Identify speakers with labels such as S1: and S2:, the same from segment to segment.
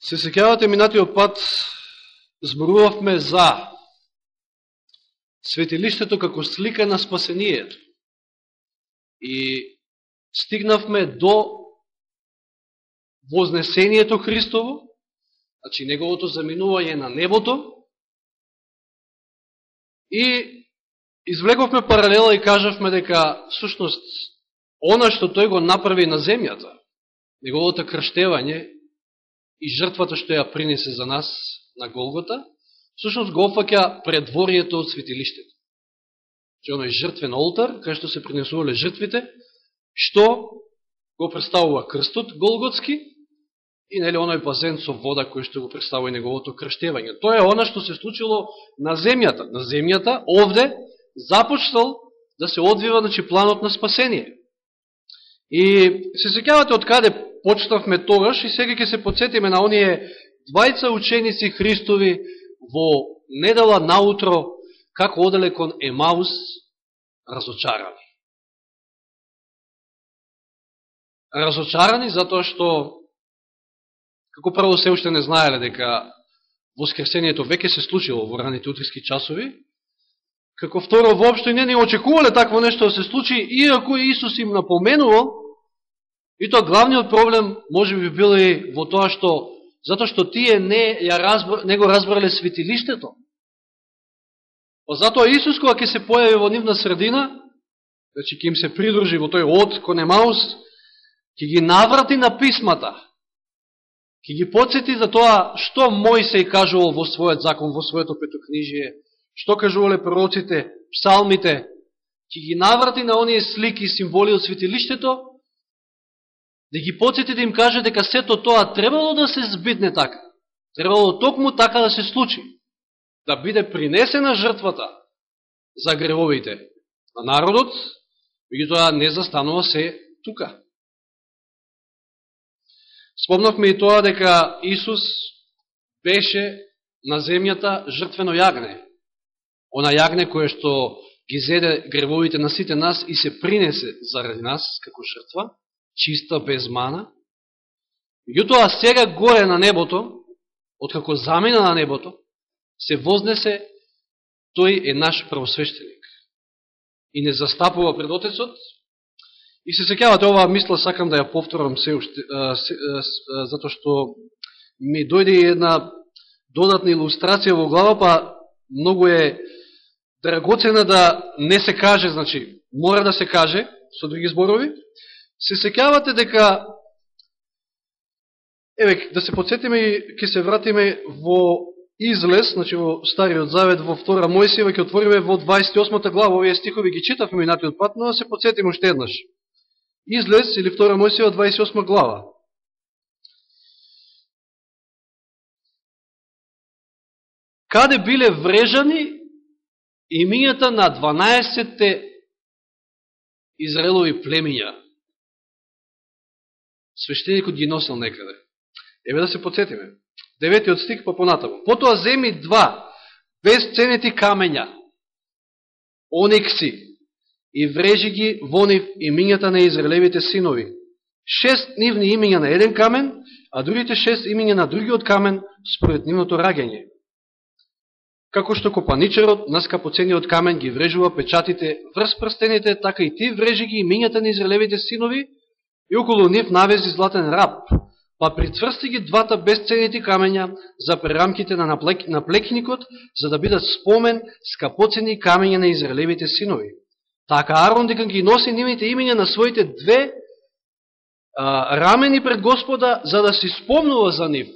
S1: Се секјавате минатиот пат, зборувавме за светилиштето како слика на спасението. И стигнавме до вознесението Христово, значи неговото заминување на небото, и извлековме паралела и кажавме дека, всушност, она што тој го направи на земјата, неговото крштевање и жртвата што ја принесе за нас на Голгота, всушност го опфаќа предворието од светилиштето. Че оној жртвен олтар, кај што се принесувале жртвите, што го представува крстот Голготски и нели оној базен со вода кој што го представува и неговото крштевање. Тоа е она што се случило на земјата. На земјата, овде, започнал да се одвива значи, планот на спасение. И се секјавате од каде почнавме тогаш и сега ќе се подсетиме на оние двајца ученици Христови во недела наутро како оделе кон Емаус разочарани. Разочарани затоа што како прво се уште не знаеле дека воскресението веќе се случило во раните утриски часови, како второ воопшто и не ни очекувале такво нешто да се случи, иако Исус им напоменувал И тоа главниот проблем може би било и во тоа што затоа што тие не, ја разбор, не го разбрале светилиштето. Па затоа Исус кога ќе се појави во нивна средина, значи ќе им се придружи во тој од кон Емаус, ќе ги наврати на писмата, ќе ги подсети за тоа што Мојсей кажувал во својот закон, во своето петокнижие, што кажувале пророците, псалмите, ќе ги наврати на оние слики и символи од светилиштето, да ги подсети да им каже дека сето тоа требало да се збитне така. Требало токму така да се случи. Да биде принесена жртвата за гревовите на народот, и тоа не застанува се тука. Спомнавме и тоа дека Исус беше на земјата жртвено јагне. Она јагне кое што ги зеде гревовите на сите нас и се принесе заради нас како жртва, чиста, без мана. Меѓутоа, сега горе на небото, откако замина на небото, се вознесе, тој е наш правосвещеник. И не застапува пред Отецот. И се секјавате, оваа мисла сакам да ја повторам се уште, затоа што ми дојде една додатна илустрација во глава, па многу е драгоцена да не се каже, значи, мора да се каже, со други зборови, се секјавате дека еве да се подсетиме и ќе се вратиме во излез, значи во Стариот Завет во втора Мојсиева ќе отвориме во 28 глава, овие стихови ги читавме минатиот пат, но да се подсетиме уште еднаш. Излез или втора Мојсиева 28 глава. Каде биле врежани имињата на 12 Израелови племиња? Свештеникот ги носил некаде. Еве да се подсетиме. Деветиот стик па понатаму. Потоа земи два безценети камења, оникси, и врежи ги во нив имињата на Израелевите синови. Шест нивни имиња на еден камен, а другите шест имиња на другиот камен според нивното раѓање. Како што копаничарот на скапоцениот камен ги врежува печатите врз прстените, така и ти врежи ги имињата на Израелевите синови, и околу нив навези златен раб, па прицврсти ги двата безцените камења за прерамките на наплекникот, за да бидат спомен скапоцени камења на Израелевите синови. Така Арон дека ги носи нивните имења на своите две а, рамени пред Господа, за да се спомнува за нив.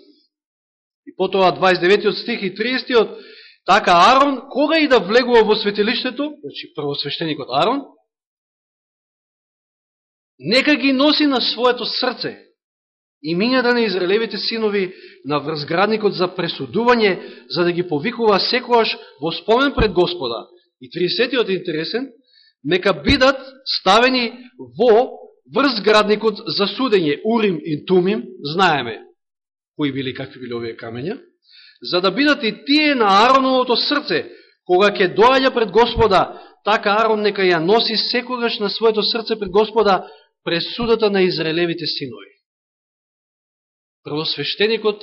S1: И потоа 29 стих и 30 од така Арон, кога и да влегува во светилиштето, значи првосвещеникот Арон, нека ги носи на своето срце и имињата на Израелевите синови на врзградникот за пресудување, за да ги повикува секојаш во спомен пред Господа. И 30-тиот интересен, нека бидат ставени во врзградникот за судење Урим и Тумим, знаеме кои били какви били овие камења, за да бидат и тие на Ароновото срце, кога ќе доаѓа пред Господа, така Арон нека ја носи секогаш на своето срце пред Господа, пресудата на Израелевите синови. Првосвещеникот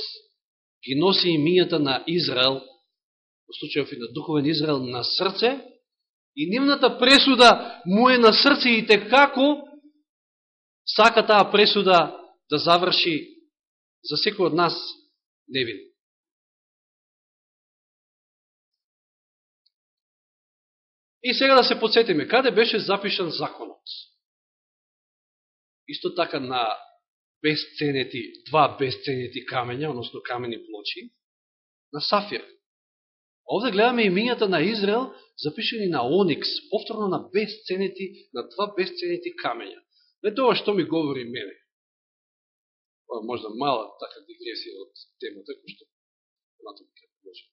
S1: ги носи имињата на Израел, во случајов и на духовен Израел, на срце, и нивната пресуда му е на срце и те како сака таа пресуда да заврши за секој од нас невин. И сега да се подсетиме, каде беше запишан законот? Исто така на безценети, два безценети камења, односно камени плочи, на Сафир. Овде гледаме имињата на Израел, запишени на Оникс, повторно на безценети, на два безценети камења. Не тоа што ми говори мене. Ова можда мала така дигресија од темата, кој што натаму ќе може.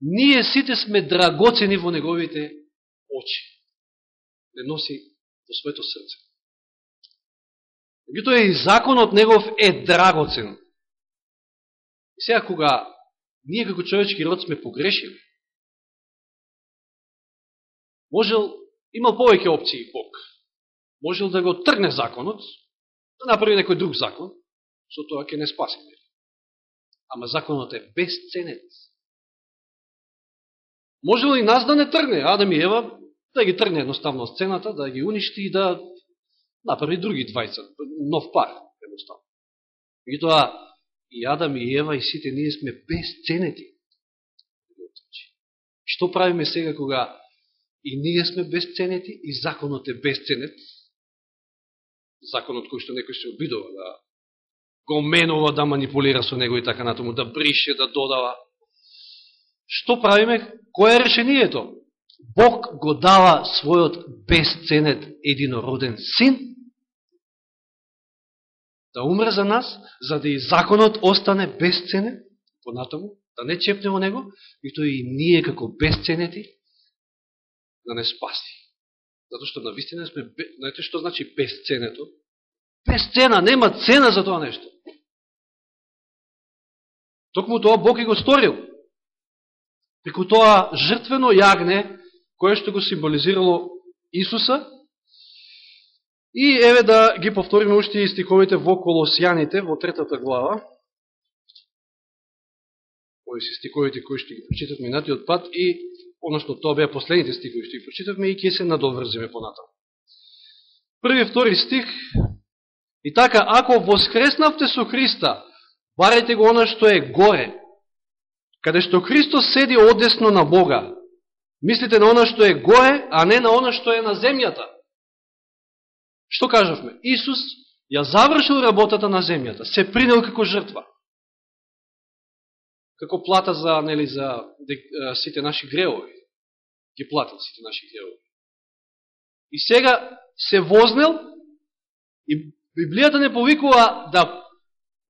S1: Ние сите сме драгоцени во неговите очи. Не носи во своето срце. Меѓутоа и законот негов е драгоцен. И сега кога ние како човечки род сме погрешили, можел, имал повеќе опции Бог. Можел да го тргне законот, да направи некој друг закон, со тоа ќе не спаси. Ама законот е безценет. Можел и нас да не тргне, Адам и Ева, да ги тргне едноставно сцената, да ги уништи и да направи други двајца, нов пар, едноставно. И тоа и Адам и Ева и сите ние сме безценети. Што правиме сега кога и ние сме безценети и законот е безценет? Законот кој што некој се обидува да го менува, да манипулира со него и така натаму, да брише, да додава. Што правиме? Кој е решението? Бог го дава својот безценет единороден син да умре за нас, за да и законот остане безценен, понатаму, да не чепне во него, и тој и ние како безценети да не спаси. Зато што на вистина сме, знаете што значи безценето? Без цена, нема цена за тоа нешто. Токму тоа Бог и го сторил. Преку тоа жртвено јагне, кое што го символизирало Исуса, И еве да ги повториме уште и стиховите во Колосијаните, во третата глава. Ови се стиховите кои што ги прочитавме минатиот пат и, односно, тоа беа последните стихови што ги прочитавме и ќе се надоврзиме понатаму. Први втори стих. И така, ако воскреснавте со Христа, барете го она што е горе, каде што Христос седи одесно на Бога. Мислите на она што е гое, а не на она што е на земјата. Што кажавме? Исус ја завршил работата на земјата, се принел како жртва. Како плата за, нели, за сите наши греови. Ги платил сите наши греови. И сега се вознел и Библијата не повикува да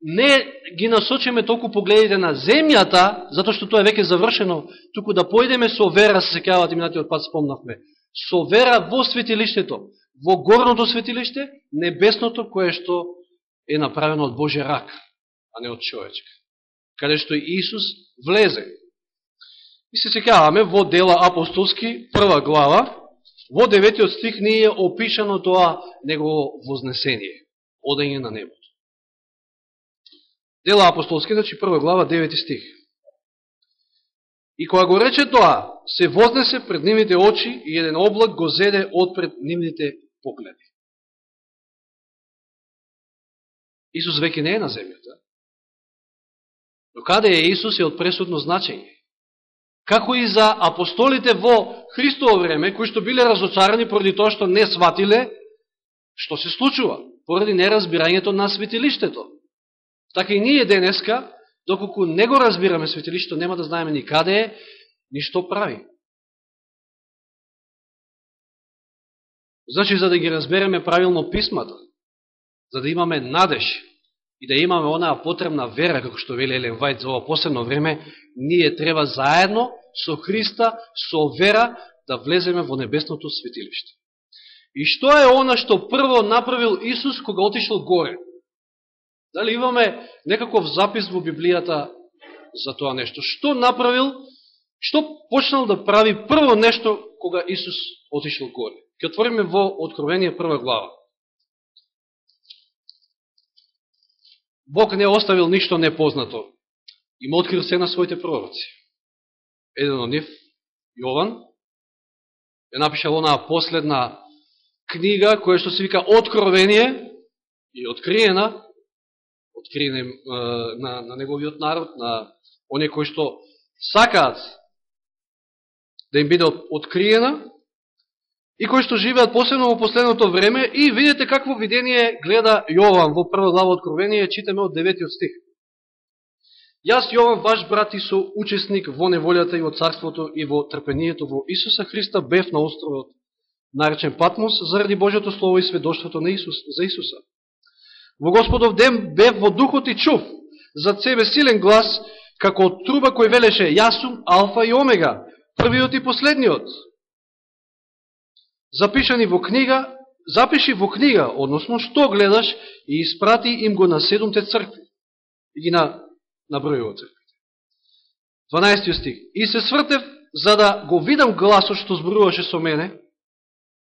S1: не ги насочиме толку погледите на земјата, затоа што тоа е веќе завршено, туку да поидеме со вера, се секавате минатиот пат спомнавме, со вера во светилиштето, во горното светилиште, небесното кое што е направено од Божја рак, а не од човечка. Каде што Исус влезе. И се секаваме во дела апостолски, прва глава, во деветиот стих ни е опишано тоа негово вознесение, одење на небо. Дела апостолски, значи прва глава, 9 стих. И кога го рече тоа, се вознесе пред нивните очи и еден облак го зеде од пред нивните погледи. Исус веќе не е на земјата. Но каде е Исус е од пресудно значење. Како и за апостолите во Христово време, кои што биле разочарани поради тоа што не сватиле што се случува, поради неразбирањето на светилиштето. Така и ние денеска, доколку не го разбираме светилиштето, нема да знаеме ни каде е, ни што прави. Значи, за да ги разбереме правилно писмата, за да имаме надеж и да имаме онаа потребна вера, како што вели Елен Вајд за ова посебно време, ние треба заедно со Христа, со вера, да влеземе во небесното светилиште. И што е она што прво направил Исус кога отишел горе? Дали имаме некаков запис во Библијата за тоа нешто? Што направил, што почнал да прави прво нешто кога Исус отишел горе? Ке отвориме во Откровение прва глава. Бог не оставил ништо непознато. Има открил се на своите пророци. Еден од нив, Јован, е напишал онаа последна книга, која што се вика Откровение и откриена, откриена на, на неговиот народ, на оние кои што сакаат да им биде откриена, и кои што живеат посебно во последното време, и видите какво видение гледа Јован во прва глава Откровение, читаме од 9 стих. Јас, Јован, ваш брат и со учесник во неволјата и во царството и во трпението во Исуса Христа, бев на островот наречен Патмос, заради Божјото Слово и сведоштвото на Исус, за Исуса. Во Господов ден бев во духот и чув за себе силен глас, како од труба кој велеше, јас сум Алфа и Омега, првиот и последниот. Запишани во книга, запиши во книга, односно што гледаш и испрати им го на седумте цркви. И ги на, набројува црквите. 12 стих. И се свртев за да го видам гласот што зборуваше со мене,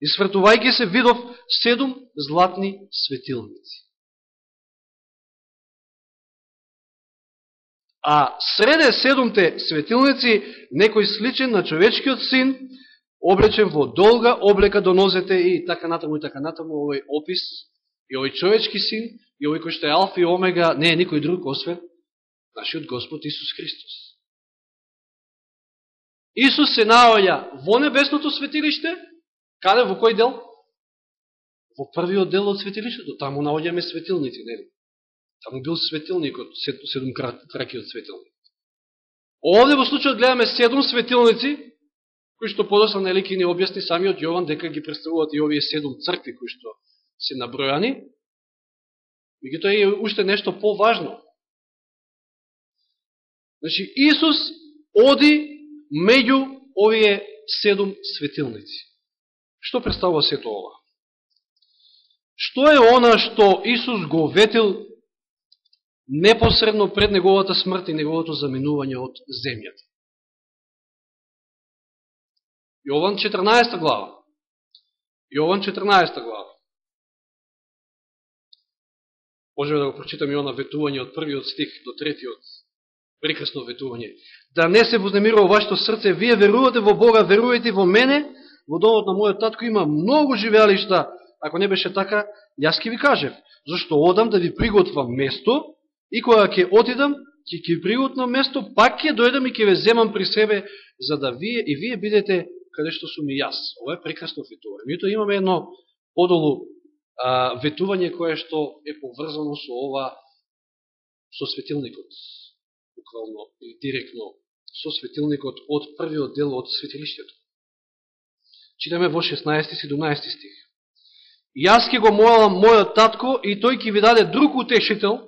S1: и свртувајќи се видов седум златни светилници. А среде седумте светилници некој сличен на човечкиот син, облечен во долга облека до нозете и така натаму и така натаму овој опис и овој човечки син и овој кој што е алфа и омега не е никој друг освен нашиот Господ Исус Христос. Исус се наоѓа во небесното светилиште, каде во кој дел? Во првиот дел од светилиштето, таму наоѓаме светилници, нели? Таму бил светилникот, седум тракиот од светилник. Овде во случајот гледаме седум светилници, кои што подосна нели ни објасни самиот Јован дека ги представуваат и овие седум цркви кои што се набројани. Меѓутоа е уште нешто поважно. Значи Исус оди меѓу овие седум светилници. Што представува сето ова? Што е она што Исус го ветил непосредно пред неговата смрт и неговото заминување од земјата. Јован 14 глава. Јован 14 глава. Можеме да го прочитаме и она ветување од првиот стих до третиот. Прекрасно ветување. Да не се вознемирува вашето срце, вие верувате во Бога, верувате во мене, во домот на мојот татко има многу живеалишта. Ако не беше така, јас ке ви кажев. Зашто одам да ви приготвам место, И кога ќе отидам, ќе ќе приготно место, пак ќе дојдам и ќе ве земам при себе, за да вие и вие бидете каде што сум и јас. Ова е прекрасно ветување. Мито имаме едно подолу а, ветување кое што е поврзано со ова, со светилникот. Буквално и директно со светилникот од првиот дел од светилиштето. Читаме во 16-17 стих. Јас ке го молам мојот татко и тој ќе ви даде друг утешител,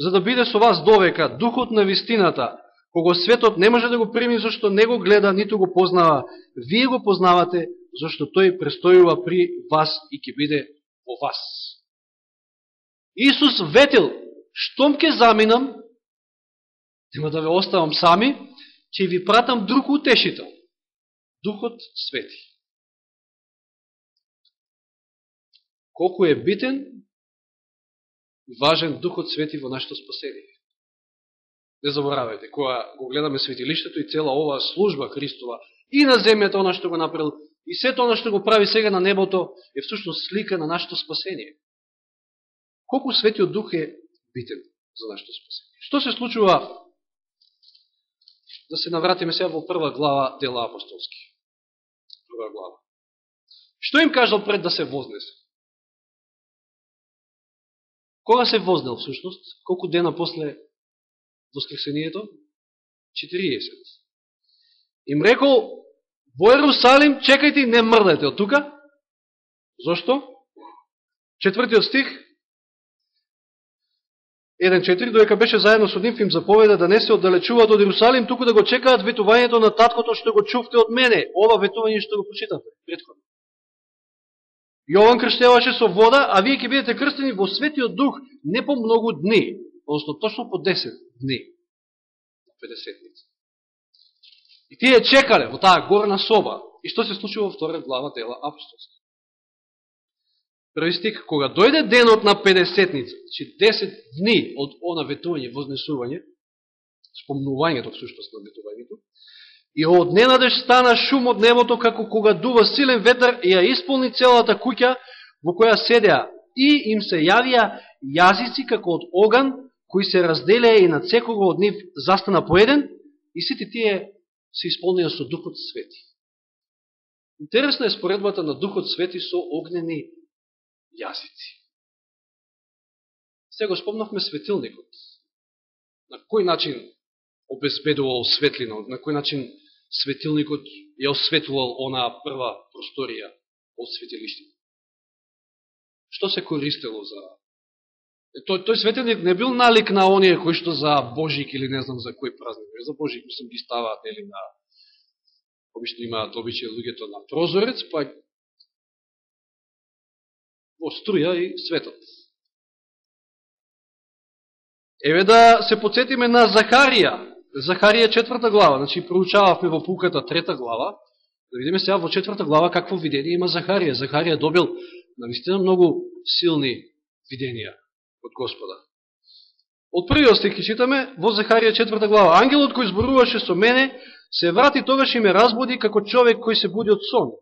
S1: за да биде со вас довека духот на вистината, кого светот не може да го прими, зашто не го гледа, ниту го познава. Вие го познавате, зашто тој престојува при вас и ќе биде во вас. Исус ветил, штом ке заминам, нема да ве оставам сами, ќе ви пратам друг утешител, Духот Свети. Колку е битен важен Духот Свети во нашето спасение. Не заборавајте, која го гледаме светилиштето и цела оваа служба Христова и на земјата, она што го направил, и сето она што го прави сега на небото, е всушност слика на нашето спасение. Колку Светиот Дух е битен за нашето спасение? Што се случува, да се навратиме сега во прва глава дела апостолски. Прва глава. Што им кажал пред да се вознесе? Кога се вознел всушност? Колку дена после воскресението? 40. Им рекол, во Ерусалим, чекајте и не мрдајте од тука. Зошто? Четвртиот стих, 1.4, доека беше заедно со нив, им заповеда да не се оддалечуваат од Ерусалим, туку да го чекаат ветувањето на таткото што го чувте од мене. Ова ветување што го прочитате, предходно. Јован крштеваше со вода, а вие ќе бидете крстени во светиот дух не по многу дни, односно точно по 10 дни. 50 И тие чекале во таа горна соба. И што се случува во втора глава дела апостолска? Први стик, кога дојде денот на 50-ница, че 10 дни од она ветување, вознесување, спомнувањето всушност на ветувањето, и од ненадеж стана шум од небото како кога дува силен ветер и ја исполни целата куќа во која седеа и им се јавија јазици како од оган, кои се разделеа и на секого од нив застана поеден, и сите тие се исполнија со Духот Свети. Интересна е споредбата на Духот Свети со огнени јазици. Сега спомнавме светилникот. На кој начин обезбедувал светлина, на кој начин светилникот ја осветувал онаа прва просторија од светилиштето. Што се користело за... Тој, тој светилник не бил налик на оние кои што за Божик или не знам за кој празник. За Божик мислам ги ставаат или на... Обично имаат обичај луѓето на прозорец, па во струја и светот. Еве да се подсетиме на Захарија. Захарија четврта глава, значи проучававме во пуката трета глава, да видиме сега во четврта глава какво видение има Захарија. Захарија добил наистина многу силни виденија од Господа. Од првиот стих читаме во Захарија четврта глава. Ангелот кој зборуваше со мене се врати тогаш и ме разбуди како човек кој се буди од сон.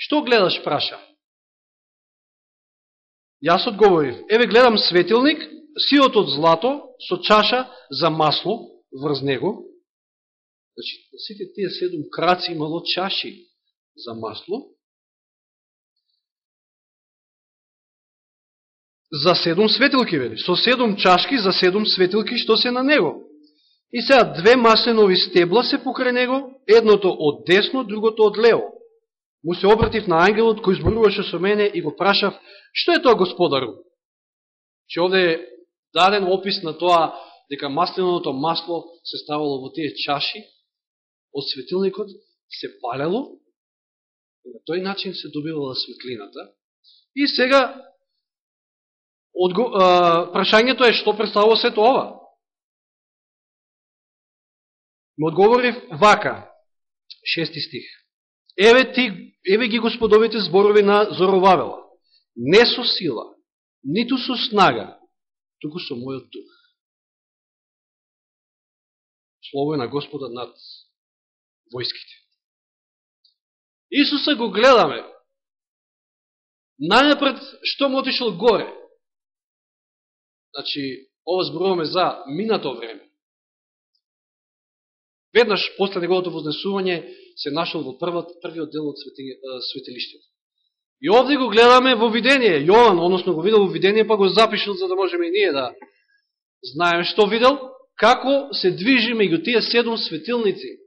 S1: Што гледаш, праша? Јас одговорив, еве гледам светилник, сиот од злато, со чаша за масло врз него. Значи, сите тие седум краци имало чаши за масло. За седум светилки, вели. Со седум чашки за седум светилки што се на него. И сега две масленови стебла се покрај него, едното од десно, другото од лево му се обратив на ангелот кој зборуваше со мене и го прашав, што е тоа господару? Че овде е даден опис на тоа дека масленото масло се ставало во тие чаши од светилникот, се палело, и на тој начин се добивала светлината. И сега, одго, а, прашањето е што представува сето ова? Ме одговорив вака, шести стих. Еве ти, еве ги господовите зборови на Зоровавела. Не со сила, ниту со снага, туку со мојот дух. Слово е на Господа над војските. Исуса го гледаме. Најнапред, што му отишел горе? Значи, ова зборуваме за минато време. Веднаш после неговото вознесување се нашол во првот, првиот дел од светилиштето. И овде го гледаме во видение. Јован, односно го видел во видение, па го запишал за да можеме и ние да знаеме што видел, како се движи меѓу тие седум светилници.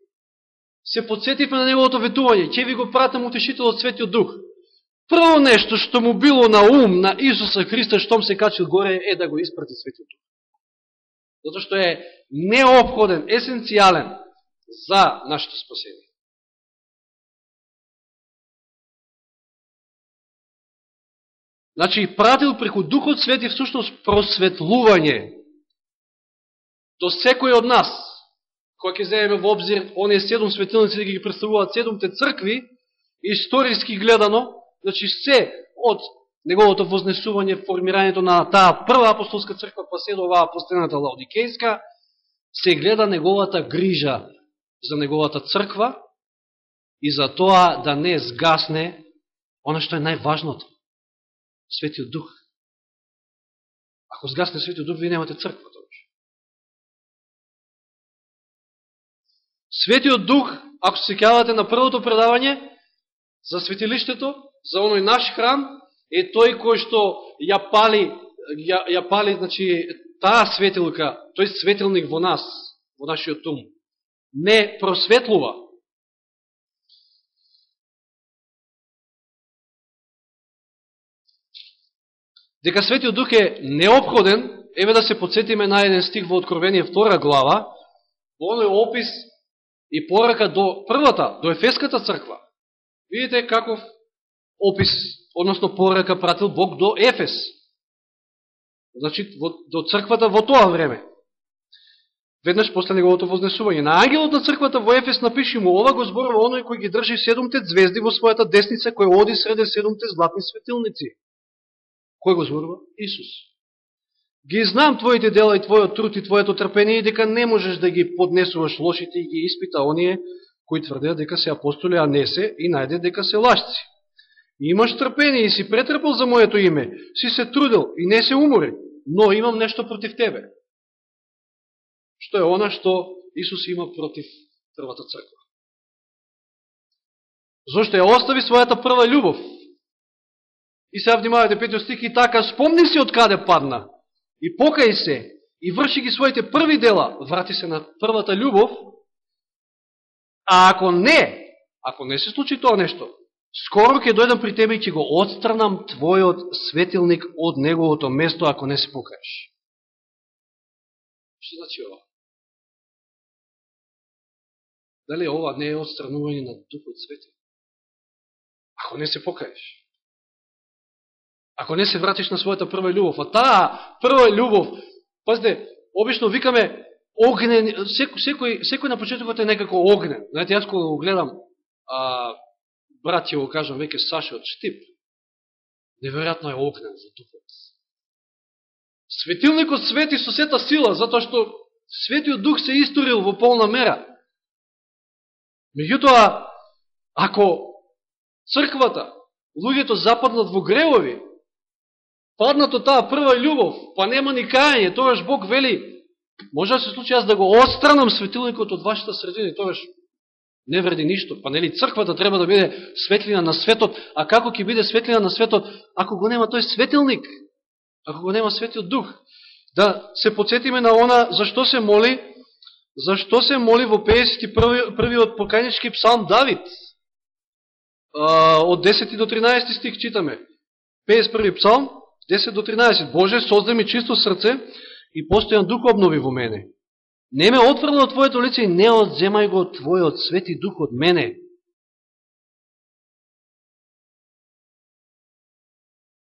S1: Се подсетивме на неговото ветување, ќе ви го пратам утешителот Светиот Дух. Прво нешто што му било на ум на Исуса Христа, штом се качил горе, е да го испрати Светиот Дух. Зато што е необходен, есенцијален за нашето спасение. Значи, пратил преку Духот Свети всушност просветлување до секој од нас, кој ќе земеме во обзир оние седум светилници да ги представуваат седумте цркви, историски гледано, значи се од неговото вознесување, формирањето на таа прва апостолска црква, па се до оваа постената Лаодикејска, се гледа неговата грижа за неговата црква и за тоа да не сгасне оно што е најважното. Светиот Дух. Ако сгасне Светиот Дух, ви немате црква Светиот Дух, ако се кавате на првото предавање за светилиштето, за оној наш храм, е тој кој што ја пали, ја, ја пали, значи, таа светилка, тој светилник во нас, во нашиот ум не просветлува. Дека Светиот Дух е необходен, еве да се подсетиме на еден стих во Откровение втора глава, во оној опис и порака до првата, до Ефеската црква. Видите каков опис, односно порака пратил Бог до Ефес. Значи, до црквата во тоа време веднаш после неговото вознесување. На ангелот на црквата во Ефес напиши му ова го зборува оној кој ги држи седумте звезди во својата десница, кој оди среде седумте златни светилници. Кој го зборува? Исус. Ги знам твоите дела и твојот труд и твоето трпение и дека не можеш да ги поднесуваш лошите и ги испита оние кои тврдеат дека се апостоли, а не се, и најде дека се лашци. И имаш трпение и си претрпел за моето име, си се трудил и не се умори, но имам нешто против тебе. Што е она што Исус има против првата црква. Зошто ја остави својата прва љубов. И сега внимавате петиот стих и така, спомни си од каде падна и покај се и врши ги своите први дела, врати се на првата љубов, а ако не, ако не се случи тоа нешто, скоро ќе дојдам при тебе и ќе го отстранам твојот светилник од неговото место, ако не се покаеш. Што значи ова? Дали ова не е отстранување на Духот Свети? Ако не се покаеш. Ако не се вратиш на својата прва љубов. А таа прва љубов, пазде, обично викаме огнен, секој, секој, секој на почетокот е некако огнен. Знаете, јас кога го гледам, а, брат ќе го кажам, веќе Саше од Штип, неверојатно е огнен за духот. Светилникот свети со сета сила, затоа што Светиот Дух се историл во полна мера. Меѓутоа, ако црквата, луѓето западнат во гревови, паднато таа прва љубов, па нема ни кајање, тогаш Бог вели, може да се случи јас да го отстранам светилникот од вашата средина тогаш не вреди ништо. Па нели црквата треба да биде светлина на светот, а како ќе биде светлина на светот ако го нема тој светилник? Ако го нема светиот дух? Да се подсетиме на она зашто се моли, зашто се моли во 51-виот покајнички псалм Давид од 10 до 13 стих читаме. 51 псалм, 10 до 13. Боже, создай ми чисто срце и постојан дух обнови во мене. Не ме отврла од Твоето лице и не одземај го Твојот свети дух од мене.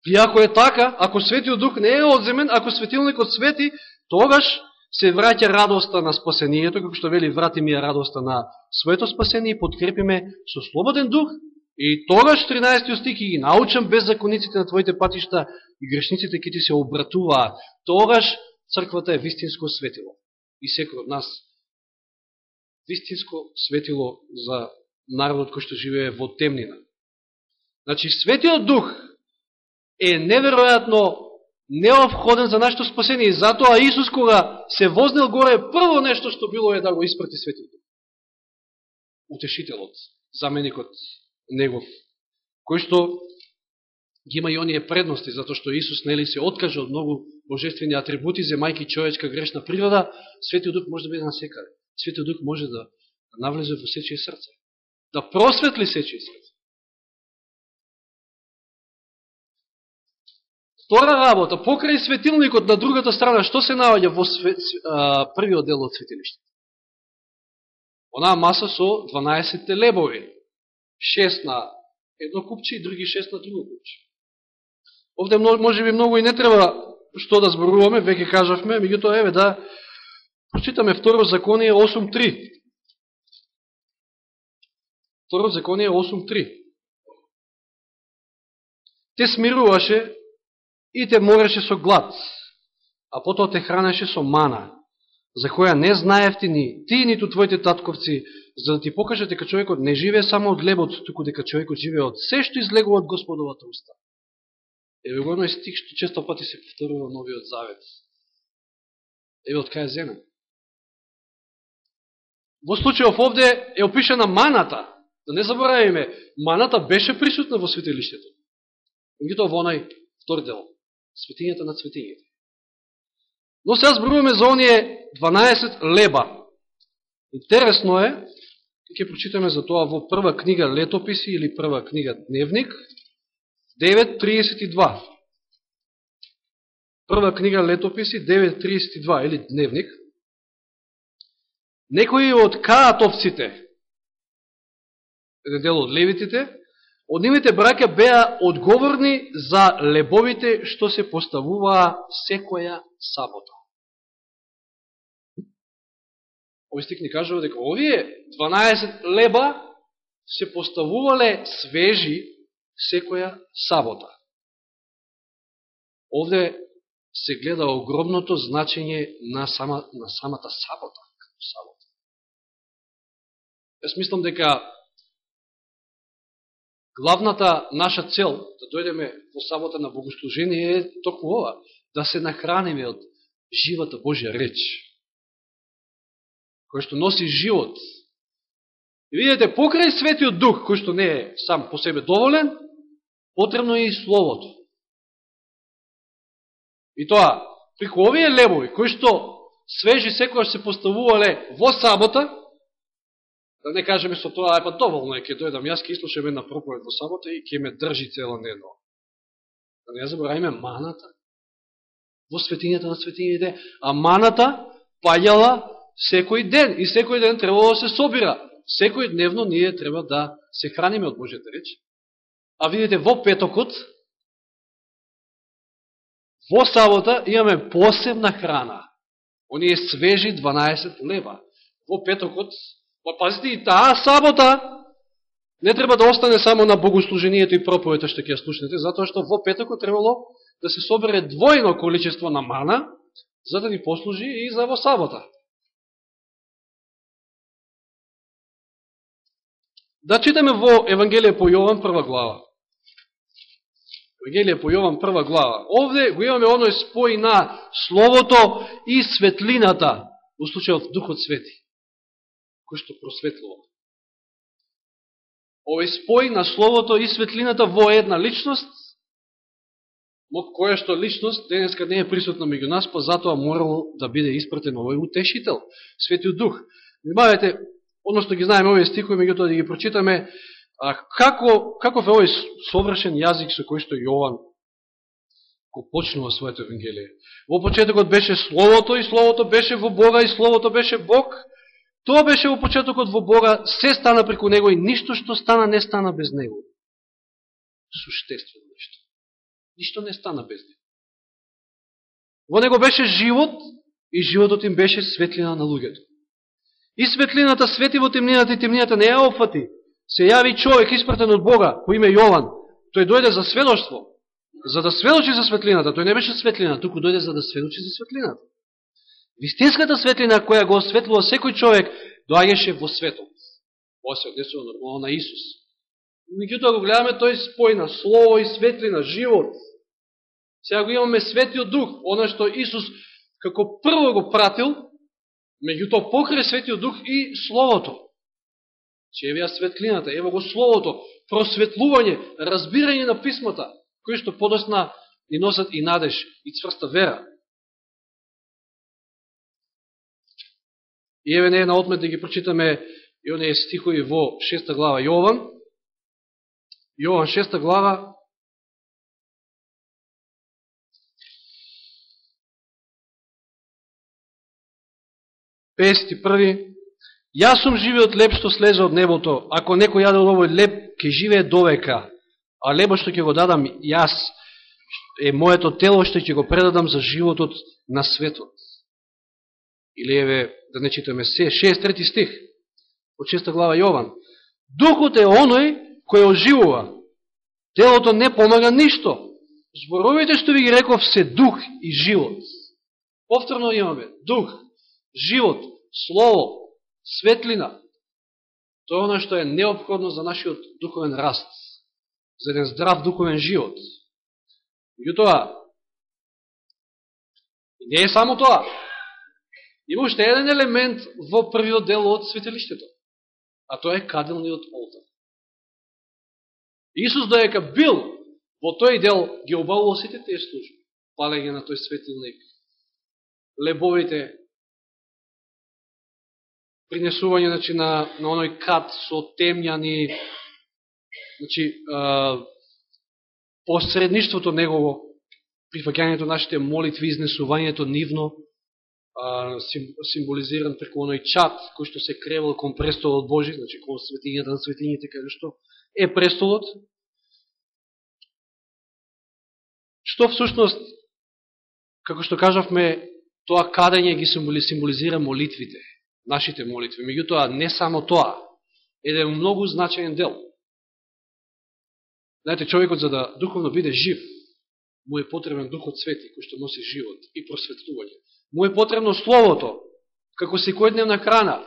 S1: И ако е така, ако светиот дух не е одземен, ако светилникот свети, тогаш се враќа радоста на спасението, како што вели врати ми ја радоста на своето спасение и подкрепиме со слободен дух И тогаш 13 стих ги научам беззакониците на твоите патишта и грешниците ќе ти се обратуваат. Тогаш црквата е вистинско светило. И секој од нас вистинско светило за народот кој што живее во темнина. Значи, Светиот Дух е неверојатно необходен за нашето спасение. И затоа Исус, кога се вознел горе, прво нешто што било е да го испрати Светиот Дух. Утешителот, заменикот негов, кој што ги има и оние предности, затоа што Исус нели се откаже од многу божествени атрибути, земајки човечка грешна природа, Светиот Дух може да биде на секаде. Светиот Дух може да навлезе во сечие срце, да просветли сечие срце. Втора работа, покрај светилникот на другата страна, што се наоѓа во све, а, првиот дел од светилиштето? Онаа маса со 12 лебови шест на едно купче и други шест на друго купче. Овде може би многу и не треба што да зборуваме, веќе кажавме, меѓутоа еве да прочитаме второ законие 8.3. Второ законие 8.3. Те смируваше и те мореше со глад, а потоа те хранеше со мана, за која не знаевте ни ти, ниту твоите татковци, за да ти покажете дека човекот не живее само од лебот, туку дека човекот живее од се што излегува од Господовата уста. Еве го едној стих што често пати се повторува новиот завет. Еве од кај земе. Во случајов овде е опишена маната. Да не заборавиме, маната беше присутна во светилиштето. Меѓутоа во онај втор дел, светињата на светињите. Но сега зборуваме за оние 12 леба. Интересно е, ќе прочитаме за тоа во прва книга Летописи или прва книга Дневник, 9.32. Прва книга Летописи, 9.32, или Дневник. Некои од каатовците, еден дел од левитите, од нивните браќа беа одговорни за лебовите што се поставуваа секоја сабота. Овој стик ни кажува дека овие 12 леба се поставувале свежи секоја сабота. овде се гледа огромното значење на, сама, на самата сабота. сабота. Јас мислам дека главната наша цел да дојдеме во сабота на богослужение е токму ова, да се нахраниме од живата Божја реч, која што носи живот. И видите, покрај Светиот Дух, кој што не е сам по себе доволен, потребно е и Словото. И тоа, преку овие левови, кои што свежи секојаш се поставувале во сабота, да не кажеме со тоа, е доволно е, ќе дојдам јас, ќе изслушам една проповед во сабота и ќе ме држи цела недела. Да не забораваме маната во светињата на светињите, а маната паѓала секој ден и секој ден требало да се собира. Секој дневно ние треба да се храниме од Божјата реч. А видите, во петокот, во сабота имаме посебна храна. Оние свежи 12 лева. Во петокот, па пазите и таа сабота, не треба да остане само на богослужението и проповета што ќе ја слушнете, затоа што во петокот требало да се собере двојно количество на мана, за да ни послужи и за во сабота. Да читаме во Евангелие по Јован прва глава. Евангелие по Јован прва глава. Овде го имаме оној спој на Словото и светлината, во случајот Духот Свети, кој што просветлува. Овој спој на Словото и светлината во една личност, но која што личност денеска не е присутна меѓу нас, па затоа морало да биде испратен овој утешител, Светиот Дух. Внимавајте, оно што ги знаеме овие стихови, меѓутоа да ги прочитаме, а, како, каков е овој совршен јазик со кој што Јован го почнува своето Евангелие. Во почетокот беше Словото и Словото беше во Бога и Словото беше Бог. Тоа беше во почетокот во Бога, се стана преку Него и ништо што стана не стана без Него. Суштествено нешто. Ништо не стана без него. Во него беше живот и животот им беше светлина на луѓето. И светлината свети во темнината и темнината не ја опфати. Се јави човек испратен од Бога по име Јован. Тој дојде за сведоштво, за да сведочи за светлината. Тој не беше светлина, туку дојде за да сведочи за светлината. Вистинската светлина која го осветлува секој човек доаѓаше во светот. Ова се однесува нормално на Исус. Меѓутоа го гледаме тој спој на слово и светлина, живот. Сега го имаме светиот дух, оно што Исус како прво го пратил, меѓутоа покре светиот дух и словото. Че е светлината, ево го словото, просветлување, разбирање на писмата, кои што подосна ни носат и надеж, и цврста вера. И еве не е на отмет да ги прочитаме и оние стихови во 6 глава Јован, Јован 6 глава, Пести први, Јас сум живеот леп што слезе од небото, ако некој јаде од овој леп, ќе живее довека, а лебо што ќе го дадам јас е моето тело што ќе го предадам за животот на светот. Или еве, да не читаме се, 6 стих, од 6 глава Јован. Духот е оној кој оживува. Телото не помага ништо. Зборовите што ви ги реков се дух и живот. Повторно имаме дух, живот, слово, светлина. Тоа е оно што е необходно за нашиот духовен раст, за еден здрав духовен живот. Меѓутоа, не е само тоа. Има уште еден елемент во првиот дел од светилиштето, а тоа е каделниот олтар. Исус доека бил во тој дел ги обавува сите тие служби. Палење на тој светилник, лебовите, принесување значи, на, на оној кат со темњани, значи, а, посредништвото негово, прифакјањето нашите молитви, изнесувањето нивно, а, сим, символизиран преку оној чат, кој што се кревал кон престолот Божи, значи кон светињата на светињите, каде што е престолот, што всушност, како што кажавме, тоа кадење ги символизира молитвите, нашите молитви. Меѓутоа, не само тоа, еден многу значаен дел. Знаете, човекот за да духовно биде жив, му е потребен Духот Свети, кој што носи живот и просветлување. Му е потребно Словото, како секојдневна храна.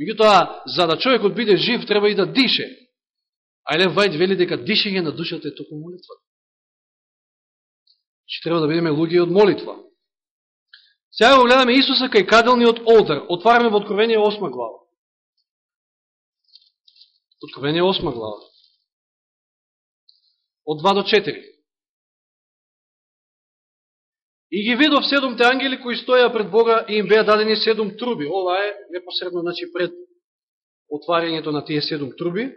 S1: Меѓутоа, за да човекот биде жив, треба и да дише. А Елен Вајд вели дека дишење на душата е току молитва. Че треба да бидеме луѓе од молитва. Сега го гледаме Исуса кај каделниот олдар. Отвараме во Откровение 8 глава. Откровение 8 глава. Од 2 до 4. И ги видов седомте ангели кои стоја пред Бога и им беа дадени седом труби. Ова е непосредно значи, пред отварањето на тие седом труби.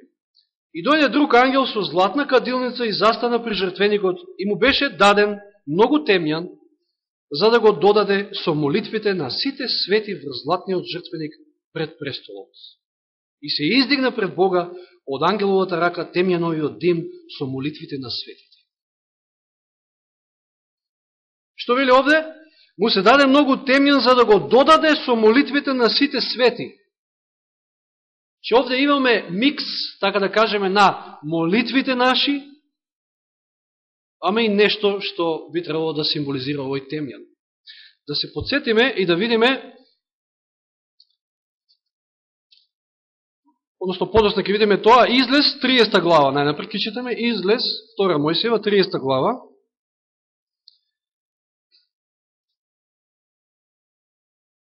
S1: И дојде друг ангел со златна кадилница и застана при жртвеникот и му беше даден многу темјан, за да го додаде со молитвите на сите свети врзлатниот жртвеник пред престолот. И се издигна пред Бога од ангеловата рака темјановиот дим со молитвите на светите. Што вели овде? Му се даде многу темјан за да го додаде со молитвите на сите свети. Че овде имаме микс, така да кажеме, на молитвите наши, ама и нешто што би требало да символизира овој темјан. Да се подсетиме и да видиме, односно подосна ќе видиме тоа, излез 30 глава, најнапред ќе читаме, излез 2 Мојсева 30 глава,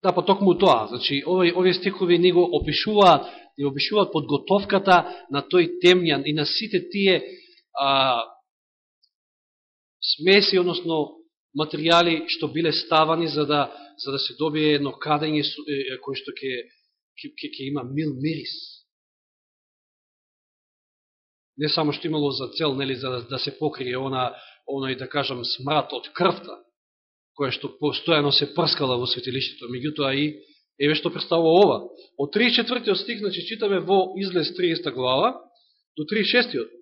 S1: Да, па токму тоа. Значи, овие, овие стихови ни го опишуваат, ни опишуваат подготовката на тој темњан и на сите тие а, смеси, односно материјали што биле ставани за да, за да се добие едно кадење кој што ќе, ќе, ќе има мил мирис. Не само што имало за цел, нели, за да, да се покрие она, она и да кажам смрат од крвта, која што постојано се прскала во светилиштето, меѓутоа и еве што представува ова. Од 34 стих, значи читаме во излез 30 глава, до 36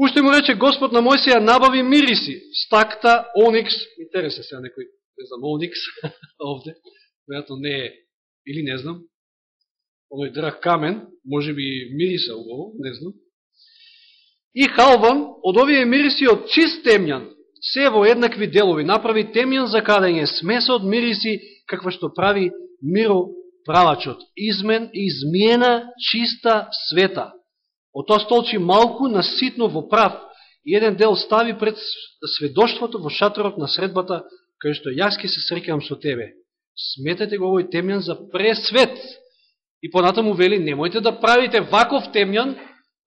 S1: Уште му рече Господ на Мојсија набави мириси, стакта, оникс, интересен сега некој, не знам, оникс, овде, веројатно не е, или не знам, оној драг камен, може би мириса убаво, не знам. И халван, од овие мириси од чист темјан, се во еднакви делови, направи темјан за кадење, смеса од мириси, каква што прави миро правачот, измен и чиста света. Од тоа столчи малку наситно во прав и еден дел стави пред сведоштвото во шаторот на средбата, кај што јас ке се срекам со тебе. Сметете го овој темјан за пресвет. И понатаму вели, немојте да правите ваков темјан,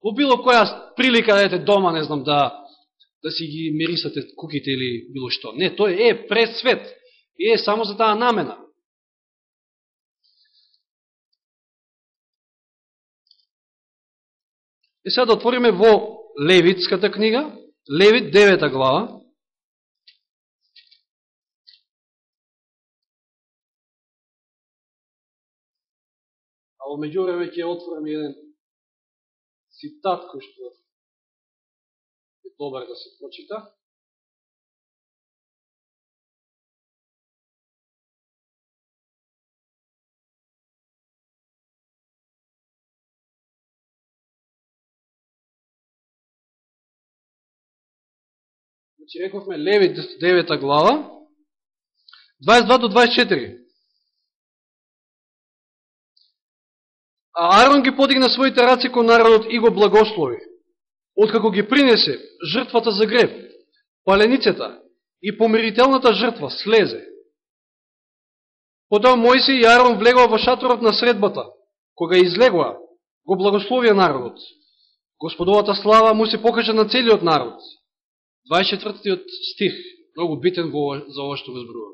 S1: во било која прилика да ете дома, не знам, да да си ги мирисате куките или било што. Не, тој е пред свет. И е само за таа намена. И сега да отвориме во Левитската книга, Левит 9 глава. А во меѓувреме ќе отворам еден цитат кој што е добар да се прочита. Значи, рековме Леви 9 глава, 22 до 24. А Арон ги подигна своите раци кон народот и го благослови откако ги принесе жртвата за греб, паленицата и помирителната жртва слезе. Потоа Мојси и Арон влегува во шаторот на средбата, кога излегува, го благословија народот. Господовата слава му се покажа на целиот народ. 24 стих, многу битен во, за ова што го зборувам.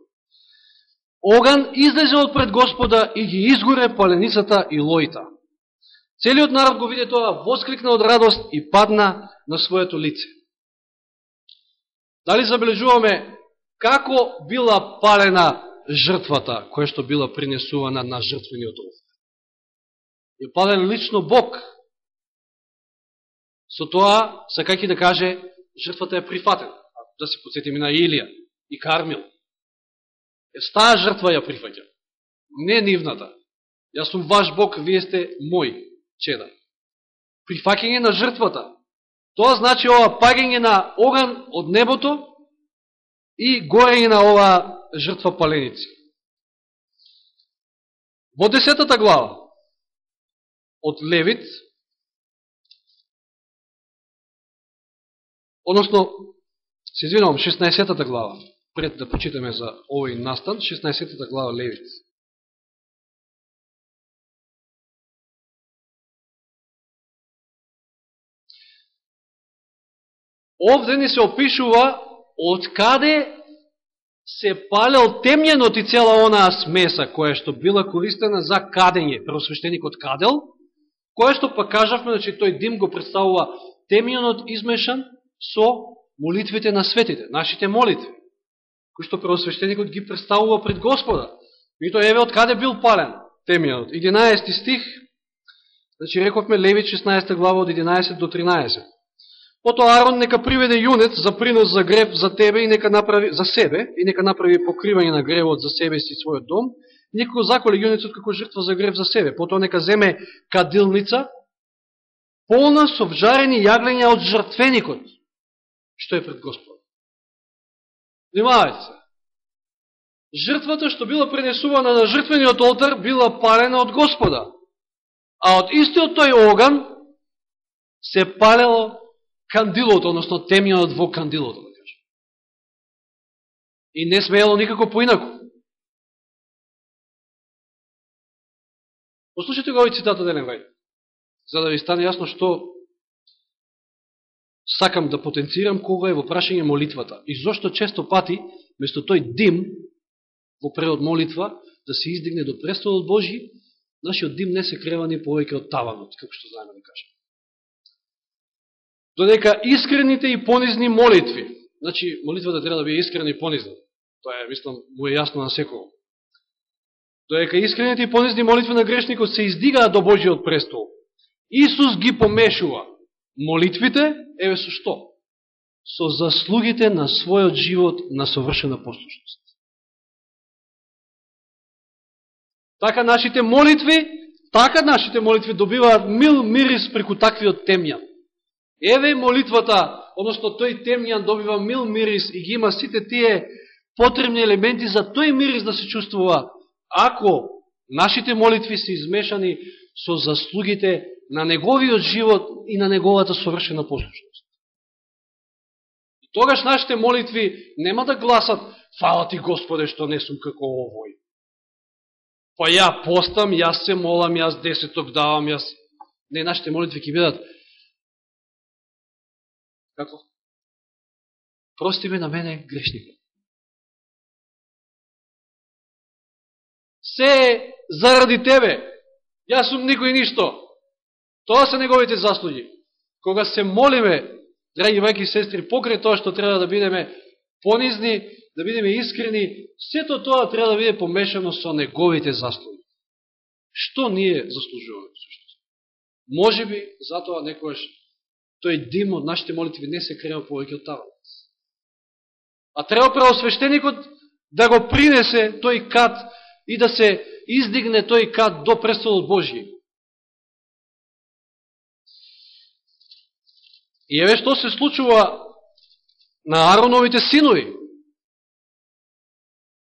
S1: Оган излезе од пред Господа и ги изгоре паленицата и лојта. Целиот народ го виде тоа, воскликна од радост и падна на своето лице. Дали забележуваме како била палена жртвата, која што била принесувана на жртвениот олтар? Ја пален лично Бог. Со тоа, сакајќи да каже, жртвата е прифатена. Да се подсетиме на Илија и Кармил. Е, стаа жртва ја прифаќа. Не нивната. Јас сум ваш Бог, вие сте мој чеда. Прифакење на жртвата. Тоа значи ова пагење на оган од небото и горење на ова жртва паленици. Во десетата глава од Левит, односно, се извинувам, 16 глава, пред да почитаме за овој настан, 16 глава Левит. Овде ни се опишува од каде се палел темјенот и цела онаа смеса, која што била користена за кадење, просвещеникот кадел, која што па кажавме, значи тој дим го представува темјенот измешан со молитвите на светите, нашите молитви, кои што преосвещеникот ги представува пред Господа. И тоа еве од каде бил пален темијанот. 11 стих, значи рековме Левит 16 глава од 11 до 13. Ото Арон нека приведе јунец за принос за греб за тебе и нека направи за себе и нека направи покривање на гревот за себе си својот дом. Нека го заколи јунецот како жртва за греб за себе. Потоа нека земе кадилница полна со вжарени јаглења од жртвеникот, што е пред Господ. Внимавајте се. Жртвата што била пренесувана на жртвениот олтар била палена од Господа. А од истиот тој оган се палело кандилото, односно темјанот во кандилото, да кажем. И не смеело никако поинако. Послушайте го овој цитат од Елен Вајд, за да ви стане јасно што сакам да потенцирам кога е во прашање молитвата. И зашто често пати, место тој дим во пред молитва, да се издигне до престолот Божи, нашиот дим не се крева ни повеќе од таванот, како што знаеме да кажем додека искрените и понизни молитви, значи молитвата треба да биде искрена и понизна, тоа е, мислам, му е јасно на секој. Додека искрените и понизни молитви на грешникот се издигаат до Божиот престол, Исус ги помешува молитвите, еве со што? Со заслугите на својот живот на совршена послушност. Така нашите молитви, така нашите молитви добиваат мил мирис преку таквиот темјан. Еве молитвата, односно тој темјан добива мил мирис и ги има сите тие потребни елементи за тој мирис да се чувствува, ако нашите молитви се измешани со заслугите на неговиот живот и на неговата совршена послушност. И тогаш нашите молитви нема да гласат Фала ти Господе што не сум како овој. Па ја постам, јас се молам, јас десеток давам, јас... Не, нашите молитви ќе бидат Како? Прости ме на мене грешникот. Се заради тебе. Јас сум никој ништо. Тоа се неговите заслуги. Кога се молиме, драги баки и сестри, покрај тоа што треба да бидеме понизни, да бидеме искрени, сето тоа треба да биде помешано со неговите заслуги. Што ние заслужуваме, Може би, затоа некојаш тој дим од нашите молитви не се крева повеќе од таванец. А треба правосвещеникот да го принесе тој кат и да се издигне тој кат до престолот Божи. И еве што се случува на Ароновите синови.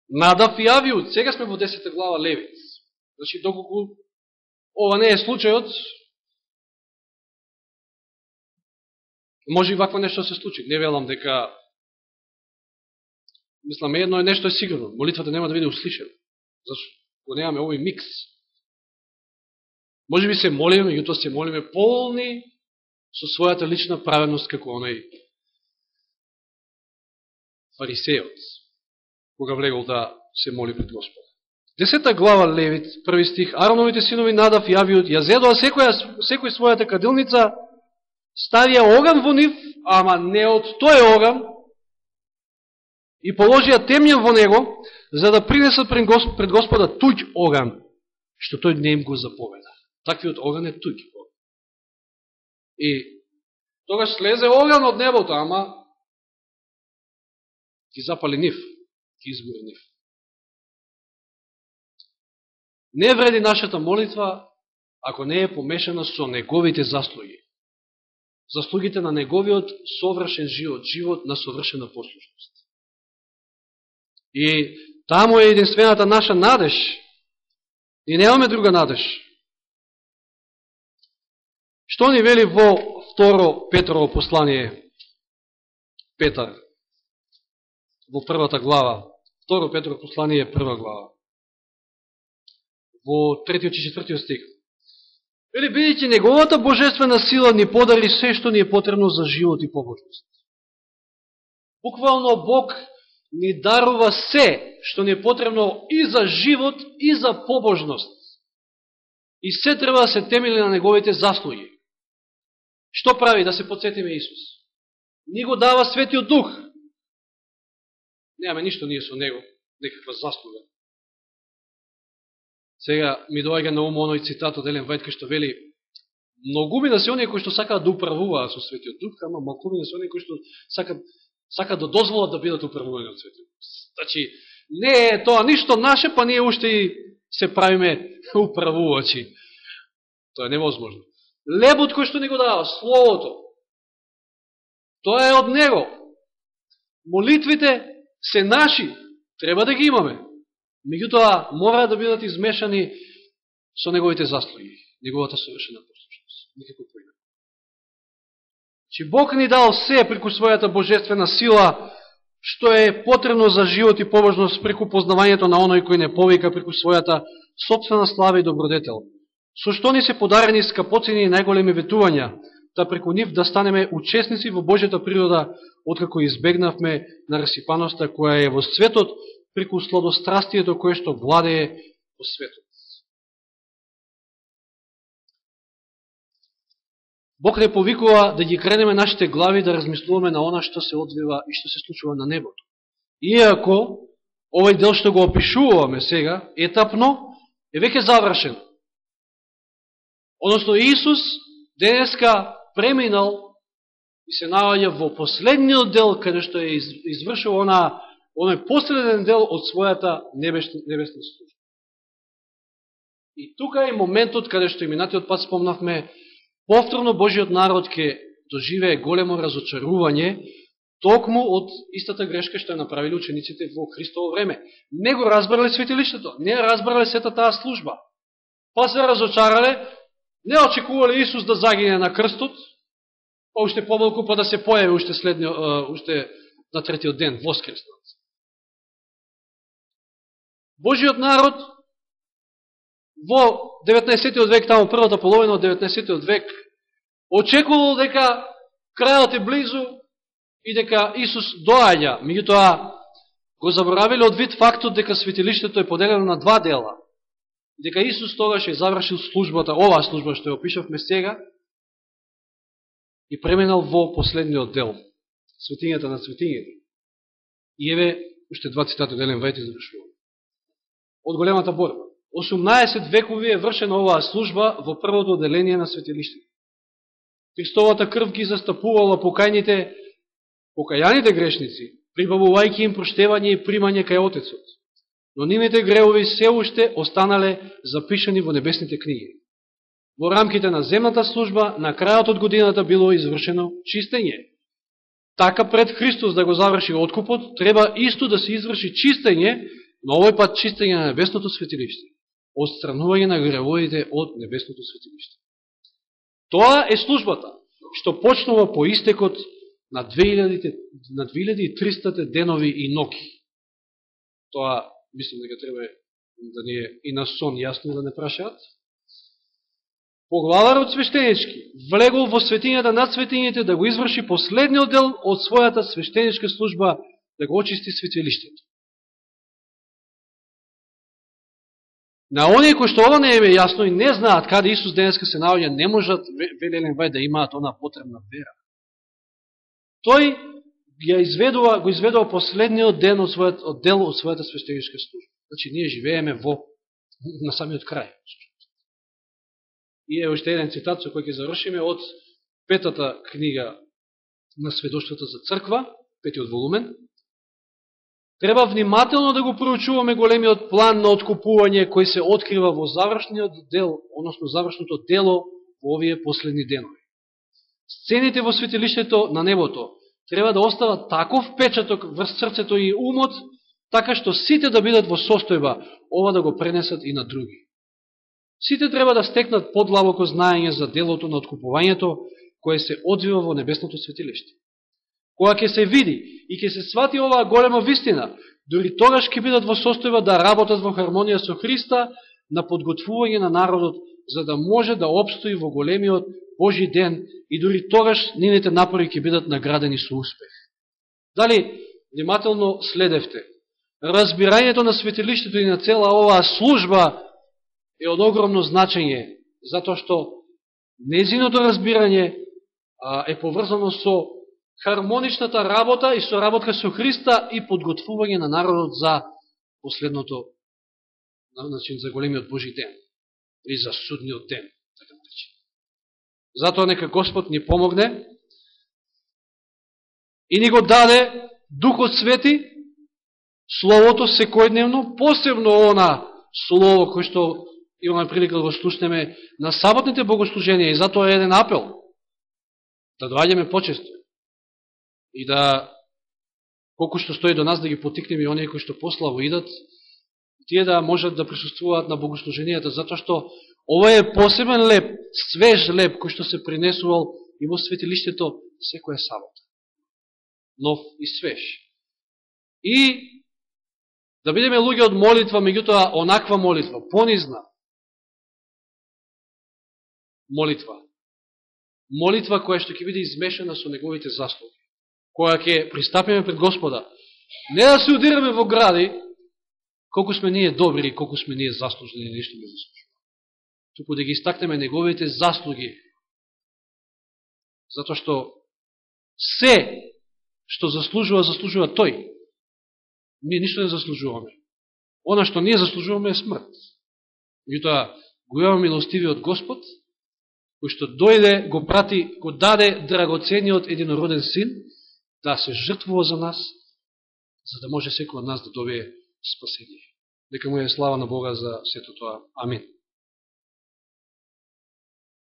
S1: Надав и Авиуд. Сега сме во 10 глава Левиц. Значи, доколку ова не е случајот, Може и вакво нешто да се случи. Не велам дека мислам едно е нешто е сигурно. Молитвата нема да биде услишена. Зашто го немаме овој микс. Може би се молиме, меѓутоа се молиме полни со својата лична праведност како онај фарисеот, кога влегол да се моли пред Господа. Десета глава Левит, први стих, Ароновите синови Надав и Авиот ја зедоа секоја, секој својата кадилница ставија оган во нив, ама не од тој оган, и положија темњен во него, за да принесат пред Господа туѓ оган, што тој не им го заповеда. Таквиот оган е туѓ. И тогаш слезе оган од небото, ама ќе запали нив, ќе изгори нив. Не вреди нашата молитва, ако не е помешана со неговите заслуги заслугите на неговиот совршен живот, живот на совршена послушност. И таму е единствената наша надеж. И немаме друга надеж. Што ни вели во второ Петрово послание Петар? Во првата глава. Второ Петрово послание е прва глава. Во третиот и четвртиот стих. Вели, бидејќи неговата божествена сила ни подари се што ни е потребно за живот и побожност. Буквално Бог ни дарува се што ни е потребно и за живот и за побожност. И се треба да се темели на неговите заслуги. Што прави да се подсетиме Исус? Ни го дава Светиот Дух. Немаме ништо ние со Него, некаква заслуга. Сега ми доаѓа на ум оној цитат од Елен Вајд, што вели Многу ми да се оние кои што сакаат да управуваат со Светиот Дух, ама малку ми да се оние кои што сакаат, сакаат да дозволат да бидат управувани од Светиот Дух. Значи, не е тоа ништо наше, па ние уште и се правиме управувачи. Тоа е невозможно. Лебот кој што ни го дава, Словото, тоа е од Него. Молитвите се наши, треба да ги имаме. Меѓутоа, мора да бидат измешани со Неговите заслуги, Неговата совершена послушност. Никако поинако. Значи, Че Бог ни дал се преку својата божествена сила, што е потребно за живот и побожност преку познавањето на оној кој не повика преку својата собствена слава и добродетел со што ни се подарени скапоцени и најголеми ветувања, да преку нив да станеме учесници во Божјата природа, откако избегнавме на расипаноста која е во светот, преку сладострастието кое што владее во светот. Бог не повикува да ги кренеме нашите глави да размислуваме на она што се одвива и што се случува на небото. Иако, овој дел што го опишуваме сега, етапно, е веќе завршен. Односно, Исус денеска преминал и се наоѓа во последниот дел, каде што е извршил она, оној последен дел од својата небесна, небесна служба. И тука е моментот каде што и минатиот пат спомнавме, повторно Божиот народ ке доживее големо разочарување, токму од истата грешка што ја направили учениците во Христово време. Не го разбрале светилиштето, не разбрале сета таа служба. Па се разочарале, Не очекувале Исус да загине на крстот, па уште помалку па да се појави уште следни, уште на третиот ден, воскреснат. Божиот народ во 19. век, тамо првата половина од 19. век, очекувал дека крајот е близу и дека Исус доаѓа. Меѓутоа, го заборавиле од вид фактот дека светилиштето е поделено на два дела дека Исус тогаш е завршил службата, оваа служба што ја опишавме сега, и преминал во последниот дел, светињата на светињата. И еве, уште два цитата делен вајте завршувам. Од големата борба. 18 векови е вршена оваа служба во првото отделение на светилиштето. Христовата крв ги застапувала покајните, покајаните грешници, прибавувајќи им проштевање и примање кај Отецот но нивните греови се уште останале запишани во небесните книги. Во рамките на земната служба, на крајот од годината било извршено чистење. Така пред Христос да го заврши откупот, треба исто да се изврши чистење, но овој пат чистење на небесното светилиште, отстранување на гревовите од небесното светилиште. Тоа е службата, што почнува по истекот на 2000, на 2300 денови и ноки. Тоа мислам дека треба да ни е и на сон јасно да не прашаат. Поглаварот свештенички влегол во светињата над светињите да го изврши последниот дел од својата свештеничка служба да го очисти светилиштето. На оние кои што ова не е јасно и не знаат каде Исус денеска се наоѓа, не можат, велелен вај, да имаат она потребна вера. Тој ја изведува, го изведува последниот ден од својот, од дел од својата свештеничка служба. Значи, ние живееме во, на самиот крај. И е уште еден цитат со кој ќе завршиме од петата книга на сведоштвото за црква, петиот волумен. Треба внимателно да го проучуваме големиот план на откупување кој се открива во завршниот дел, односно завршното дело во овие последни денови. Сцените во светилиштето на небото, треба да остава таков печаток врз срцето и умот, така што сите да бидат во состојба ова да го пренесат и на други. Сите треба да стекнат подлабоко знаење за делото на откупувањето, кое се одвива во небесното светилиште. Кога ќе се види и ќе се свати оваа голема вистина, дори тогаш ќе бидат во состојба да работат во хармонија со Христа на подготвување на народот, за да може да обстои во големиот Божи ден и дори тогаш нивните напори ќе бидат наградени со успех. Дали внимателно следевте? Разбирањето на светилиштето и на цела оваа служба е од огромно значење, затоа што незиното разбирање е поврзано со хармоничната работа и со работка со Христа и подготвување на народот за последното, значи за големиот Божи ден, и за судниот ден, Затоа нека Господ ни помогне и ни го даде Духот Свети, Словото секојдневно, посебно она Слово кој што имаме прилика да го слушнеме на саботните богослуженија. И затоа е еден апел да доаѓаме почесто и да колку што стои до нас да ги потикнеме и оние кои што пославо идат, тие да можат да присуствуваат на богослуженијата, затоа што ова е посебен леп, свеж леп, кој што се принесувал и во светилиштето секоја сабота. Нов и свеж. И да бидеме луѓе од молитва, меѓутоа онаква молитва, понизна молитва. Молитва која што ќе биде измешана со неговите заслуги. Која ќе пристапиме пред Господа. Не да се удираме во гради, колку сме ние добри и колку сме ние заслужени и нешто не заслужени. Туку да ги истакнеме неговите заслуги. Затоа што се што заслужува, заслужува тој. Ние ништо не заслужуваме. Она што ние заслужуваме е смрт. Меѓутоа, го имаме милостивиот Господ, кој што дојде, го прати, го даде драгоцениот единороден син, да се жртвува за нас, за да може секој од нас да добие спасение. Дека му е слава на Бога за сето тоа. Амин.